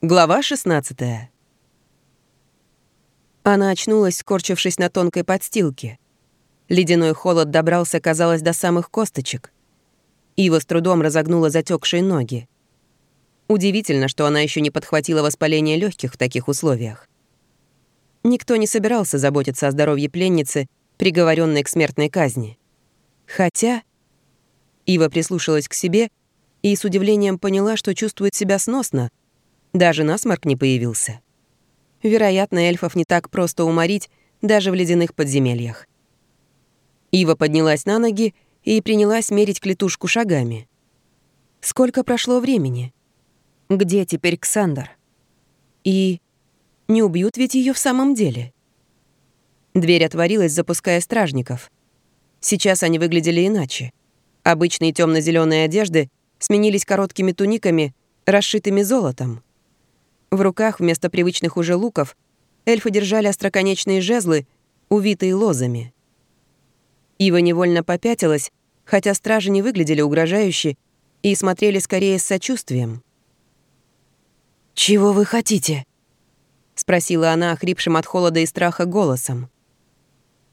Глава 16 Она очнулась, скорчившись на тонкой подстилке. Ледяной холод добрался, казалось, до самых косточек. Ива с трудом разогнула затекшие ноги. Удивительно, что она еще не подхватила воспаление легких в таких условиях. Никто не собирался заботиться о здоровье пленницы, приговоренной к смертной казни. Хотя Ива прислушалась к себе и с удивлением поняла, что чувствует себя сносно. Даже насморк не появился. Вероятно, эльфов не так просто уморить даже в ледяных подземельях. Ива поднялась на ноги и принялась мерить клетушку шагами. Сколько прошло времени? Где теперь Ксандр? И не убьют ведь ее в самом деле? Дверь отворилась, запуская стражников. Сейчас они выглядели иначе. Обычные темно-зеленые одежды сменились короткими туниками, расшитыми золотом. В руках вместо привычных уже луков эльфы держали остроконечные жезлы, увитые лозами. Ива невольно попятилась, хотя стражи не выглядели угрожающе и смотрели скорее с сочувствием. «Чего вы хотите?» — спросила она охрипшим от холода и страха голосом.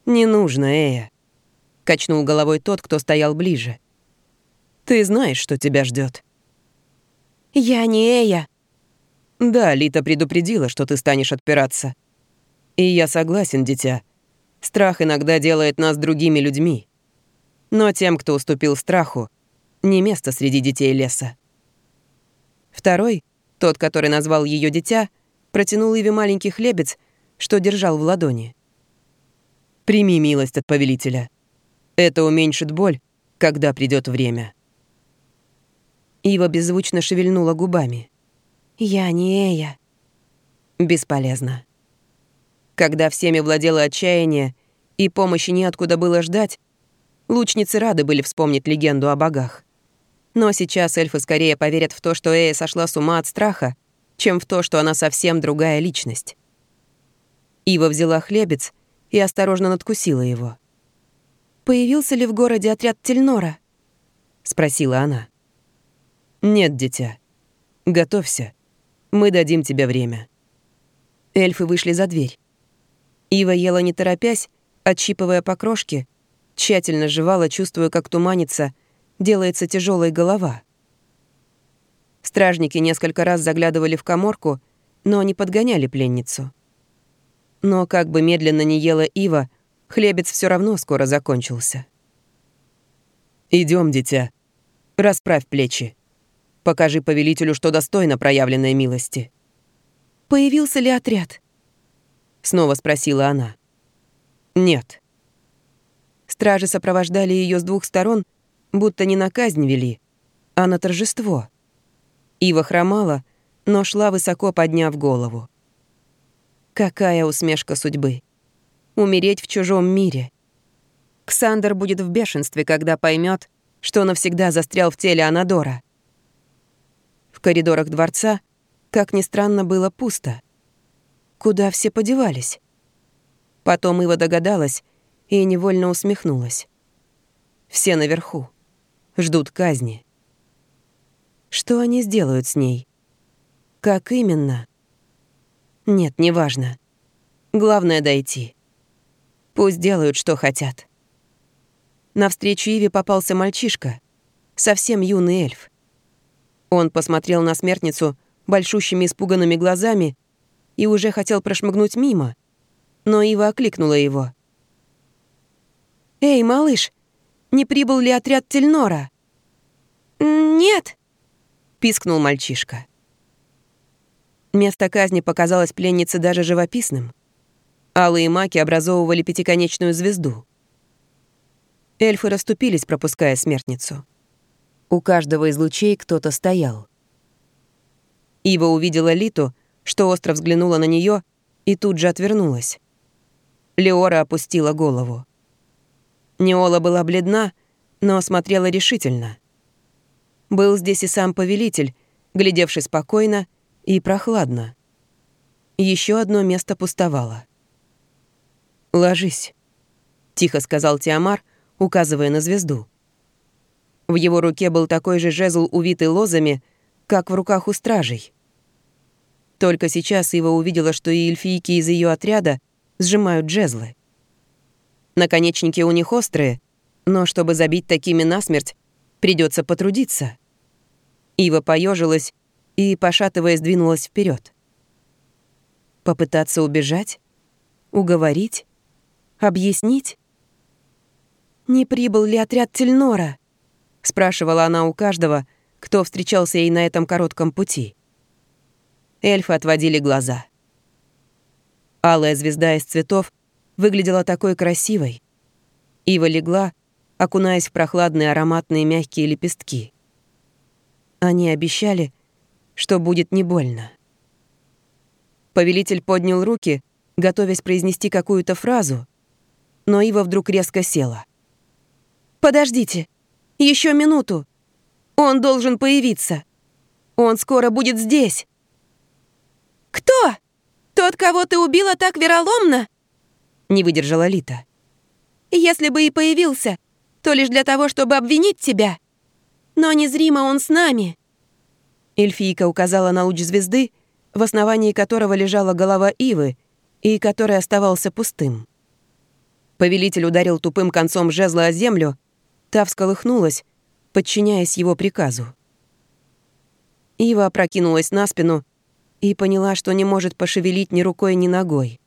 «Не нужно, Эя», — качнул головой тот, кто стоял ближе. Ты знаешь, что тебя ждет. Я не Эя. Да, Лита предупредила, что ты станешь отпираться. И я согласен, дитя. Страх иногда делает нас другими людьми. Но тем, кто уступил страху, не место среди детей леса. Второй, тот, который назвал ее дитя, протянул Иве маленький хлебец, что держал в ладони. «Прими милость от повелителя. Это уменьшит боль, когда придет время». Ива беззвучно шевельнула губами. «Я не Эя». Бесполезно. Когда всеми владело отчаяние и помощи неоткуда было ждать, лучницы рады были вспомнить легенду о богах. Но сейчас эльфы скорее поверят в то, что Эя сошла с ума от страха, чем в то, что она совсем другая личность. Ива взяла хлебец и осторожно надкусила его. «Появился ли в городе отряд Тельнора?» — спросила она. «Нет, дитя. Готовься. Мы дадим тебе время». Эльфы вышли за дверь. Ива ела не торопясь, отщипывая покрошки, тщательно жевала, чувствуя, как туманится, делается тяжелая голова. Стражники несколько раз заглядывали в коморку, но не подгоняли пленницу. Но как бы медленно ни ела Ива, хлебец все равно скоро закончился. Идем, дитя. Расправь плечи. Покажи повелителю, что достойно проявленной милости». «Появился ли отряд?» Снова спросила она. «Нет». Стражи сопровождали ее с двух сторон, будто не на казнь вели, а на торжество. Ива хромала, но шла высоко, подняв голову. Какая усмешка судьбы. Умереть в чужом мире. Ксандр будет в бешенстве, когда поймет, что навсегда застрял в теле Анадора коридорах дворца, как ни странно, было пусто. Куда все подевались? Потом Ива догадалась и невольно усмехнулась. Все наверху. Ждут казни. Что они сделают с ней? Как именно? Нет, неважно. Главное — дойти. Пусть делают, что хотят. Навстречу Иве попался мальчишка, совсем юный эльф. Он посмотрел на смертницу большущими испуганными глазами и уже хотел прошмыгнуть мимо, но Ива окликнула его. «Эй, малыш, не прибыл ли отряд Тельнора?» «Нет», — пискнул мальчишка. Место казни показалось пленнице даже живописным. Алые маки образовывали пятиконечную звезду. Эльфы расступились, пропуская смертницу. У каждого из лучей кто-то стоял. Ива увидела Литу, что остро взглянула на нее и тут же отвернулась. Леора опустила голову. Неола была бледна, но смотрела решительно. Был здесь и сам повелитель, глядевший спокойно и прохладно. Еще одно место пустовало. «Ложись», — тихо сказал Тиамар, указывая на звезду. В его руке был такой же жезл, увитый лозами, как в руках у стражей. Только сейчас Ива увидела, что и эльфийки из ее отряда сжимают джезлы. Наконечники у них острые, но чтобы забить такими насмерть, придется потрудиться. Ива поежилась и, пошатываясь, двинулась вперед. Попытаться убежать? Уговорить? Объяснить? «Не прибыл ли отряд Тельнора?» — спрашивала она у каждого, кто встречался ей на этом коротком пути. Эльфы отводили глаза. Алая звезда из цветов выглядела такой красивой. Ива легла, окунаясь в прохладные ароматные мягкие лепестки. Они обещали, что будет не больно. Повелитель поднял руки, готовясь произнести какую-то фразу, но Ива вдруг резко села. «Подождите! Еще минуту! Он должен появиться! Он скоро будет здесь!» «Кто? Тот, кого ты убила так вероломно?» Не выдержала Лита. «Если бы и появился, то лишь для того, чтобы обвинить тебя. Но незримо он с нами». Эльфийка указала на луч звезды, в основании которого лежала голова Ивы и который оставался пустым. Повелитель ударил тупым концом жезла о землю, та всколыхнулась, подчиняясь его приказу. Ива опрокинулась на спину и поняла, что не может пошевелить ни рукой, ни ногой.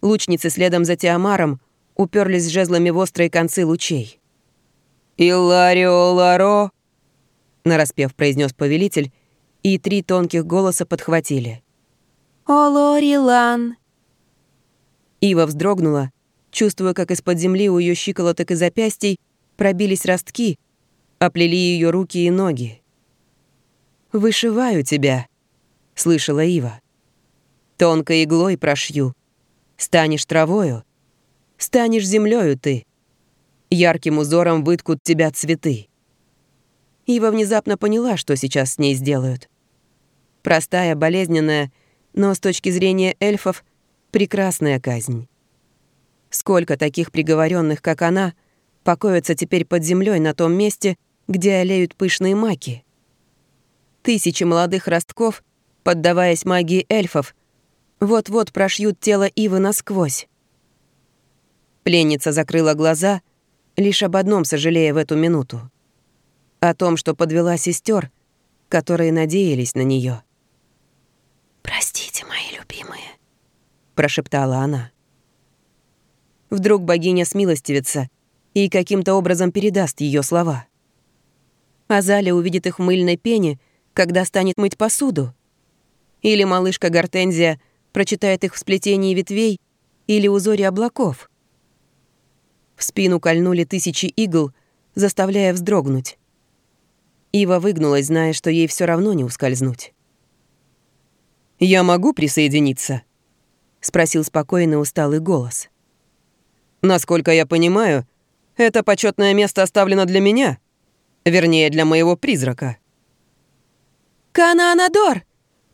Лучницы следом за Тиамаром уперлись жезлами в острые концы лучей. «Иларио Ларо!» — нараспев произнес повелитель, и три тонких голоса подхватили. «О, Лорилан!» Ива вздрогнула, чувствуя, как из-под земли у ее щиколоток и запястий пробились ростки, оплели ее руки и ноги. «Вышиваю тебя», слышала Ива. Тонкой иглой прошью. Станешь травою. Станешь землею ты. Ярким узором выткут тебя цветы. Ива внезапно поняла, что сейчас с ней сделают. Простая, болезненная, но с точки зрения эльфов прекрасная казнь. Сколько таких приговоренных, как она, покоятся теперь под землей на том месте, где олеют пышные маки. Тысячи молодых ростков поддаваясь магии эльфов, вот-вот прошьют тело Ивы насквозь. Пленница закрыла глаза, лишь об одном сожалея в эту минуту. О том, что подвела сестер, которые надеялись на нее. «Простите, мои любимые», — прошептала она. Вдруг богиня смилостивится и каким-то образом передаст ее слова. Азалия увидит их в мыльной пене, когда станет мыть посуду. Или малышка Гортензия прочитает их в сплетении ветвей или узоре облаков. В спину кольнули тысячи игл, заставляя вздрогнуть. Ива выгнулась, зная, что ей все равно не ускользнуть. «Я могу присоединиться?» — спросил спокойный усталый голос. «Насколько я понимаю, это почетное место оставлено для меня, вернее, для моего призрака». «Кананадор!»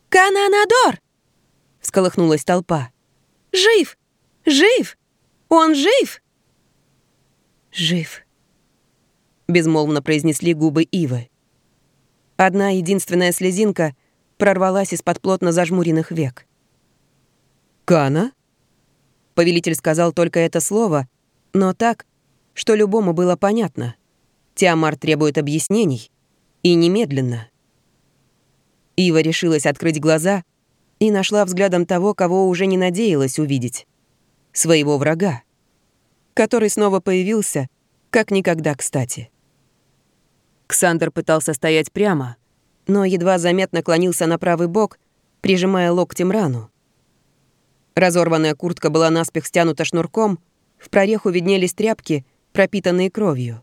«Кананадор!» — всколыхнулась толпа. «Жив! Жив! Он жив!» «Жив!» — безмолвно произнесли губы Ивы. Одна единственная слезинка прорвалась из-под плотно зажмуренных век. «Кана?» Повелитель сказал только это слово, но так, что любому было понятно. Тиамар требует объяснений, и немедленно. Ива решилась открыть глаза и нашла взглядом того, кого уже не надеялась увидеть. Своего врага, который снова появился, как никогда кстати. Ксандр пытался стоять прямо, но едва заметно клонился на правый бок, прижимая локтем рану. Разорванная куртка была наспех стянута шнурком, в прореху виднелись тряпки, пропитанные кровью.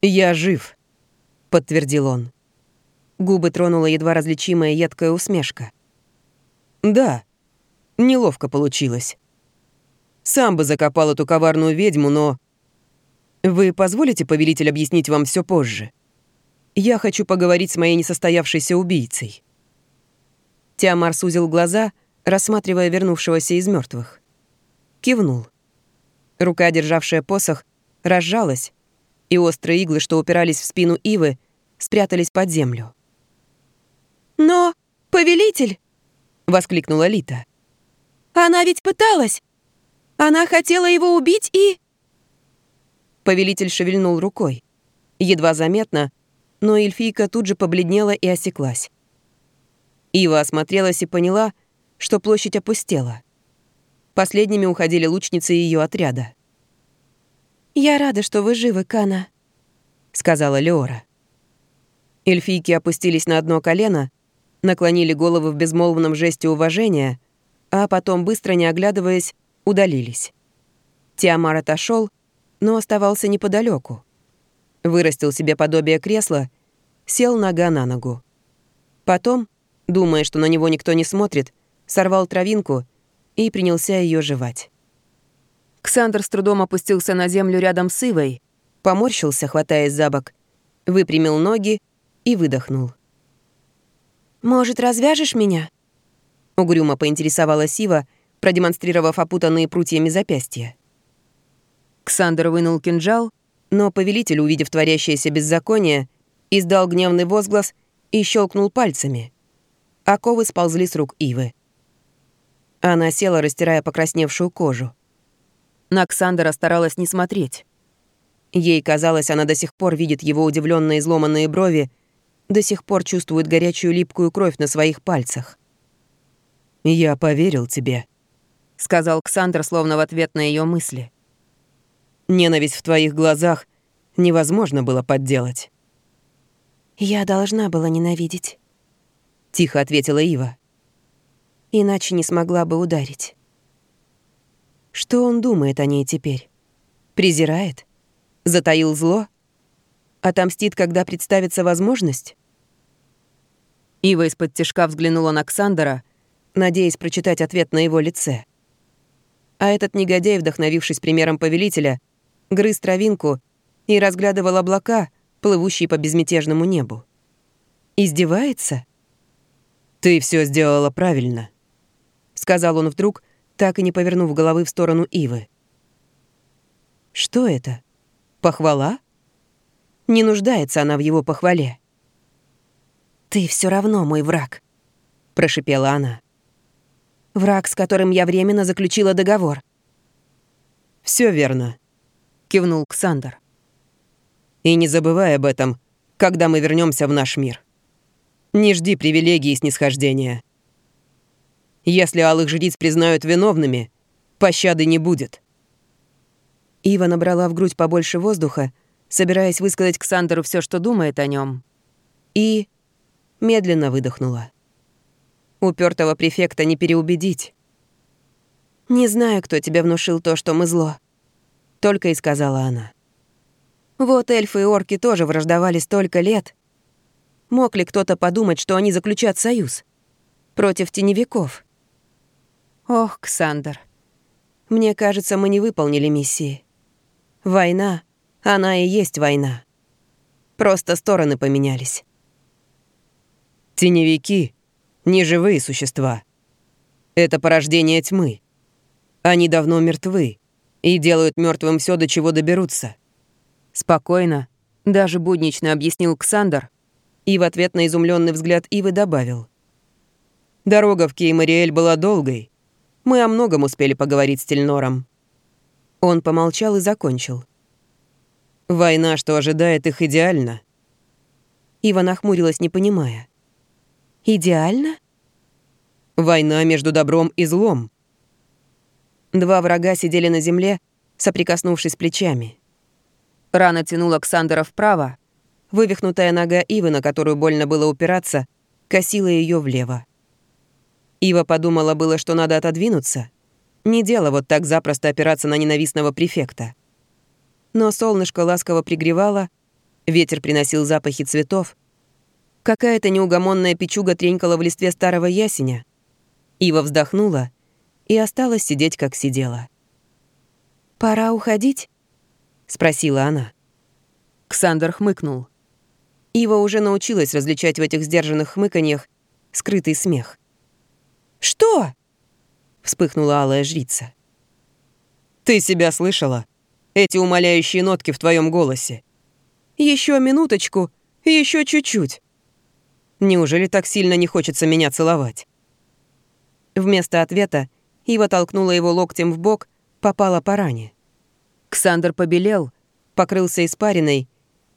«Я жив», — подтвердил он. Губы тронула едва различимая едкая усмешка. «Да, неловко получилось. Сам бы закопал эту коварную ведьму, но... Вы позволите, повелитель, объяснить вам все позже? Я хочу поговорить с моей несостоявшейся убийцей». Тиамар сузил глаза, рассматривая вернувшегося из мертвых. Кивнул. Рука, державшая посох, разжалась, и острые иглы, что упирались в спину Ивы, спрятались под землю. «Но «Повелитель!» — воскликнула Лита. «Она ведь пыталась! Она хотела его убить и...» Повелитель шевельнул рукой. Едва заметно, но эльфийка тут же побледнела и осеклась. Ива осмотрелась и поняла, что площадь опустела. Последними уходили лучницы ее отряда. «Я рада, что вы живы, Кана», — сказала Леора. Эльфийки опустились на одно колено, наклонили головы в безмолвном жесте уважения, а потом, быстро не оглядываясь, удалились. Тиамар отошел, но оставался неподалеку. Вырастил себе подобие кресла, сел нога на ногу. Потом, думая, что на него никто не смотрит, сорвал травинку и принялся ее жевать. Ксандр с трудом опустился на землю рядом с Ивой, поморщился, хватаясь за бок, выпрямил ноги и выдохнул. «Может, развяжешь меня?» Угрюмо поинтересовалась Ива, продемонстрировав опутанные прутьями запястья. Ксандр вынул кинжал, но повелитель, увидев творящееся беззаконие, издал гневный возглас и щелкнул пальцами. Оковы сползли с рук Ивы. Она села, растирая покрасневшую кожу. На Ксандера старалась не смотреть. Ей казалось, она до сих пор видит его удивленные изломанные брови, до сих пор чувствует горячую липкую кровь на своих пальцах. «Я поверил тебе», — сказал Ксандр, словно в ответ на ее мысли. «Ненависть в твоих глазах невозможно было подделать». «Я должна была ненавидеть», — тихо ответила Ива. «Иначе не смогла бы ударить». Что он думает о ней теперь? Презирает? Затаил зло? Отомстит, когда представится возможность? Ива из-под тяжка взглянула на Ксандера, надеясь прочитать ответ на его лице. А этот негодяй, вдохновившись примером повелителя, грыз травинку и разглядывал облака, плывущие по безмятежному небу. Издевается? «Ты все сделала правильно», — сказал он вдруг, так и не повернув головы в сторону Ивы. Что это? Похвала? Не нуждается она в его похвале. «Ты все равно мой враг», — прошипела она. «Враг, с которым я временно заключила договор». Все верно», — кивнул Ксандр. «И не забывай об этом, когда мы вернемся в наш мир. Не жди привилегий и снисхождения. Если алых жриц признают виновными, пощады не будет». Ива набрала в грудь побольше воздуха, собираясь высказать Ксандеру все, что думает о нем, и медленно выдохнула. Упертого префекта не переубедить. «Не знаю, кто тебе внушил то, что мы зло», — только и сказала она. «Вот эльфы и орки тоже враждовали столько лет. Мог ли кто-то подумать, что они заключат союз? Против теневиков?» Ох, Ксандр. Мне кажется, мы не выполнили миссии. Война, она и есть война. Просто стороны поменялись. Теневики — неживые существа. Это порождение тьмы. Они давно мертвы и делают мертвым все, до чего доберутся. Спокойно, даже буднично объяснил Ксандр и в ответ на изумленный взгляд Ивы добавил. Дорога в Кеймариэль была долгой, мы о многом успели поговорить с Тельнором». Он помолчал и закончил. «Война, что ожидает их, идеально». Ива нахмурилась, не понимая. «Идеально?» «Война между добром и злом». Два врага сидели на земле, соприкоснувшись плечами. Рана тянула Ксандера вправо, вывихнутая нога Ивы, на которую больно было упираться, косила ее влево. Ива подумала было, что надо отодвинуться. Не дело вот так запросто опираться на ненавистного префекта. Но солнышко ласково пригревало, ветер приносил запахи цветов. Какая-то неугомонная печуга тренькала в листве старого ясеня. Ива вздохнула и осталась сидеть, как сидела. «Пора уходить?» — спросила она. Ксандр хмыкнул. Ива уже научилась различать в этих сдержанных хмыканьях скрытый смех. «Что?» — вспыхнула алая жрица. «Ты себя слышала? Эти умоляющие нотки в твоем голосе. Еще минуточку, еще чуть-чуть. Неужели так сильно не хочется меня целовать?» Вместо ответа Ива толкнула его локтем в бок, попала по ране. Ксандр побелел, покрылся испариной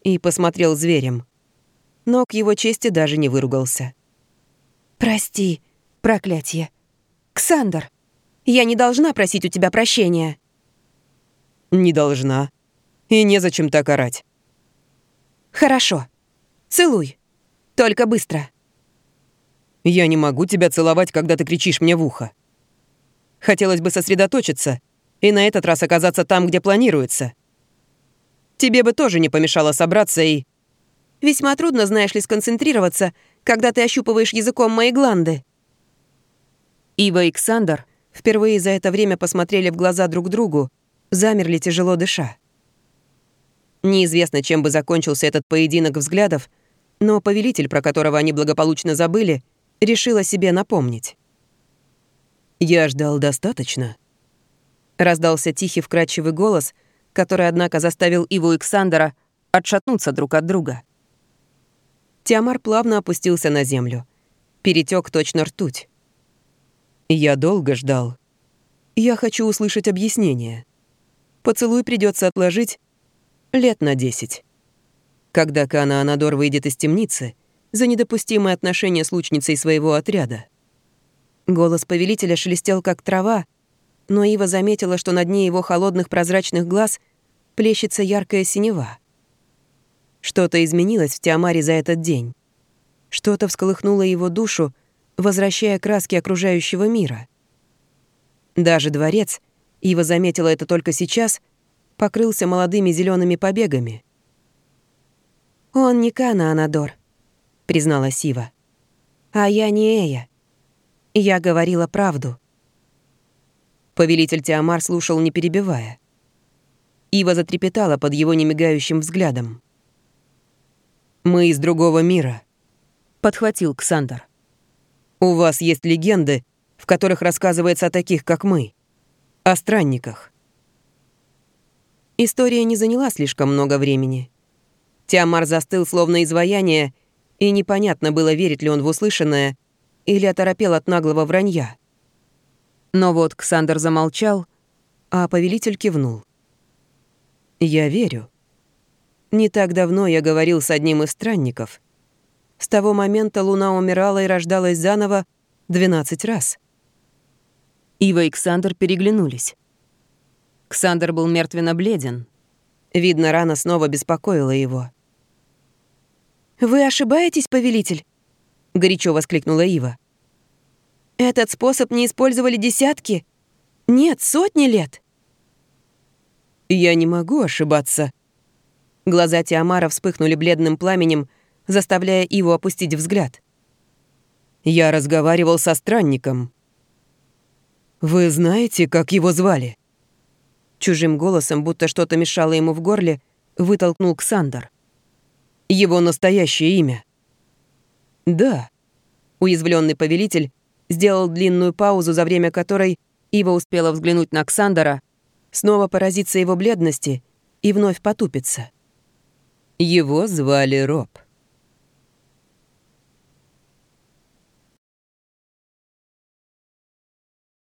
и посмотрел зверем. Но к его чести даже не выругался. «Прости, проклятие. Ксандр, я не должна просить у тебя прощения». «Не должна. И незачем так орать». «Хорошо. Целуй. Только быстро». «Я не могу тебя целовать, когда ты кричишь мне в ухо. Хотелось бы сосредоточиться и на этот раз оказаться там, где планируется. Тебе бы тоже не помешало собраться и...» «Весьма трудно, знаешь ли, сконцентрироваться, когда ты ощупываешь языком мои гланды». Ива и Ксандр впервые за это время посмотрели в глаза друг другу, замерли тяжело дыша. Неизвестно, чем бы закончился этот поединок взглядов, но повелитель, про которого они благополучно забыли, решил о себе напомнить. «Я ждал достаточно», — раздался тихий вкрадчивый голос, который, однако, заставил Иву и Ксандера отшатнуться друг от друга. Тиамар плавно опустился на землю. Перетек точно ртуть. «Я долго ждал. Я хочу услышать объяснение. Поцелуй придется отложить лет на десять. Когда Кана Анадор выйдет из темницы за недопустимое отношение с лучницей своего отряда. Голос повелителя шелестел, как трава, но Ива заметила, что на дне его холодных прозрачных глаз плещется яркая синева. Что-то изменилось в Тиамаре за этот день. Что-то всколыхнуло его душу, возвращая краски окружающего мира. Даже дворец, Ива заметила это только сейчас — покрылся молодыми зелеными побегами. «Он не Кана Анадор», — признала Сива. «А я не Эя. Я говорила правду». Повелитель Тиамар слушал, не перебивая. Ива затрепетала под его немигающим взглядом. «Мы из другого мира», — подхватил Ксандр. «У вас есть легенды, в которых рассказывается о таких, как мы, о странниках. История не заняла слишком много времени. Тиамар застыл, словно изваяние, и непонятно было, верит ли он в услышанное или оторопел от наглого вранья. Но вот Ксандр замолчал, а повелитель кивнул. «Я верю. Не так давно я говорил с одним из странников. С того момента луна умирала и рождалась заново 12 раз». Ива и Ксандр переглянулись. Ксандр был мертвенно бледен. Видно, рана снова беспокоила его. «Вы ошибаетесь, повелитель?» — горячо воскликнула Ива. «Этот способ не использовали десятки? Нет, сотни лет!» «Я не могу ошибаться». Глаза Тиамара вспыхнули бледным пламенем, заставляя Иву опустить взгляд. «Я разговаривал со странником». «Вы знаете, как его звали?» Чужим голосом, будто что-то мешало ему в горле, вытолкнул Ксандр. «Его настоящее имя?» «Да». Уязвленный повелитель сделал длинную паузу, за время которой Ива успела взглянуть на Ксандера, снова поразиться его бледности и вновь потупиться. Его звали Роб.